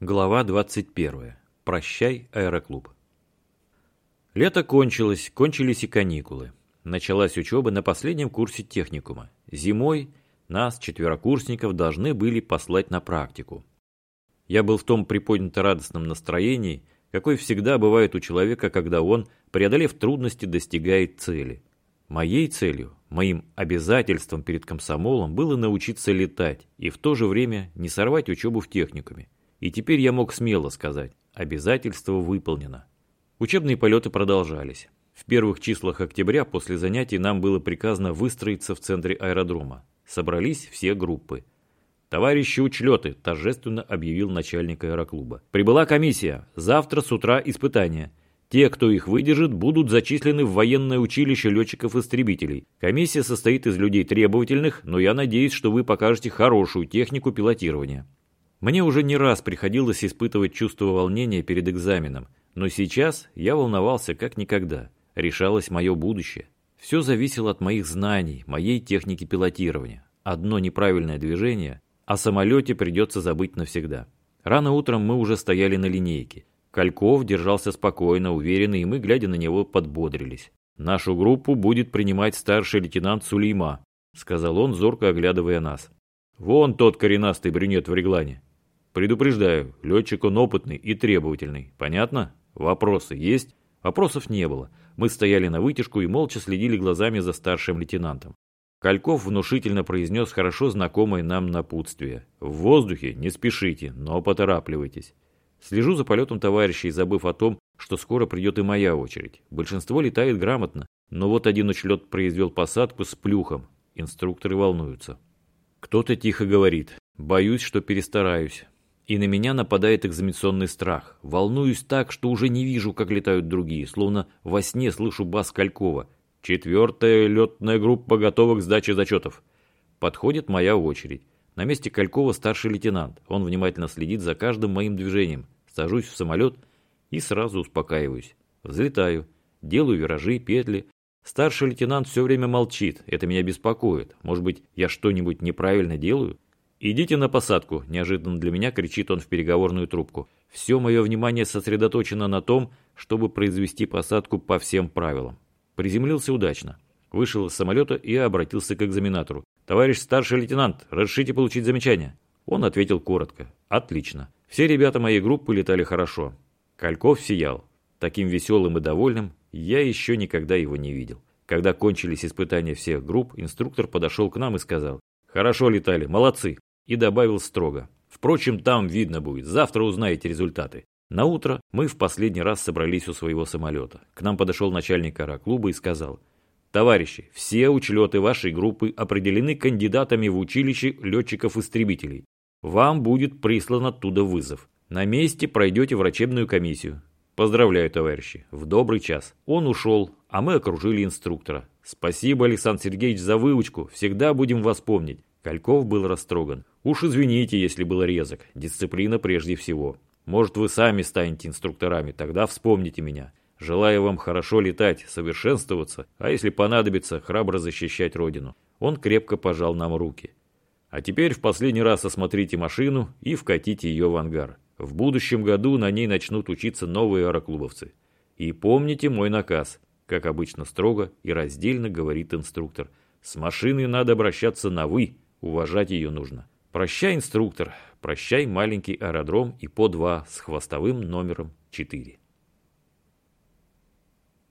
Глава 21. Прощай, аэроклуб. Лето кончилось, кончились и каникулы. Началась учеба на последнем курсе техникума. Зимой нас, четверокурсников, должны были послать на практику. Я был в том приподнято-радостном настроении, какой всегда бывает у человека, когда он, преодолев трудности, достигает цели. Моей целью, моим обязательством перед комсомолом было научиться летать и в то же время не сорвать учебу в техникуме. И теперь я мог смело сказать, обязательство выполнено. Учебные полеты продолжались. В первых числах октября после занятий нам было приказано выстроиться в центре аэродрома. Собрались все группы. «Товарищи учлеты!» – торжественно объявил начальник аэроклуба. «Прибыла комиссия. Завтра с утра испытания. Те, кто их выдержит, будут зачислены в военное училище летчиков-истребителей. Комиссия состоит из людей требовательных, но я надеюсь, что вы покажете хорошую технику пилотирования. Мне уже не раз приходилось испытывать чувство волнения перед экзаменом, но сейчас я волновался как никогда. Решалось мое будущее. Все зависело от моих знаний, моей техники пилотирования. Одно неправильное движение, о самолете придется забыть навсегда. Рано утром мы уже стояли на линейке. Кальков держался спокойно, уверенно, и мы, глядя на него, подбодрились. «Нашу группу будет принимать старший лейтенант Сулейма», сказал он, зорко оглядывая нас. «Вон тот коренастый брюнет в реглане. Предупреждаю, летчик он опытный и требовательный. Понятно? Вопросы есть? Вопросов не было. Мы стояли на вытяжку и молча следили глазами за старшим лейтенантом. Кальков внушительно произнес хорошо знакомое нам напутствие. В воздухе не спешите, но поторапливайтесь. Слежу за полетом товарищей, забыв о том, что скоро придет и моя очередь. Большинство летает грамотно, но вот один учлет произвел посадку с плюхом. Инструкторы волнуются. Кто-то тихо говорит. Боюсь, что перестараюсь. И на меня нападает экзаменационный страх. Волнуюсь так, что уже не вижу, как летают другие, словно во сне слышу бас Калькова. Четвертая летная группа готова к сдаче зачетов. Подходит моя очередь. На месте Калькова старший лейтенант. Он внимательно следит за каждым моим движением. Сажусь в самолет и сразу успокаиваюсь. Взлетаю, делаю виражи, петли. Старший лейтенант все время молчит. Это меня беспокоит. Может быть, я что-нибудь неправильно делаю? «Идите на посадку», – неожиданно для меня кричит он в переговорную трубку. Все мое внимание сосредоточено на том, чтобы произвести посадку по всем правилам. Приземлился удачно. Вышел из самолета и обратился к экзаменатору. «Товарищ старший лейтенант, разрешите получить замечание?» Он ответил коротко. «Отлично. Все ребята моей группы летали хорошо». Кальков сиял. Таким веселым и довольным я еще никогда его не видел. Когда кончились испытания всех групп, инструктор подошел к нам и сказал, «Хорошо летали, молодцы и добавил строго. Впрочем, там видно будет, завтра узнаете результаты. На утро мы в последний раз собрались у своего самолета. К нам подошел начальник аэроклуба и сказал, «Товарищи, все учлеты вашей группы определены кандидатами в училище летчиков-истребителей. Вам будет прислан оттуда вызов. На месте пройдете врачебную комиссию. Поздравляю, товарищи, в добрый час. Он ушел, а мы окружили инструктора. Спасибо, Александр Сергеевич, за выучку. Всегда будем вас помнить. Кальков был растроган. «Уж извините, если был резок. Дисциплина прежде всего. Может, вы сами станете инструкторами, тогда вспомните меня. Желаю вам хорошо летать, совершенствоваться, а если понадобится, храбро защищать Родину». Он крепко пожал нам руки. «А теперь в последний раз осмотрите машину и вкатите ее в ангар. В будущем году на ней начнут учиться новые аэроклубовцы. И помните мой наказ, как обычно строго и раздельно говорит инструктор. С машиной надо обращаться на «вы», Уважать ее нужно. Прощай, инструктор, прощай, маленький аэродром и по два с хвостовым номером 4.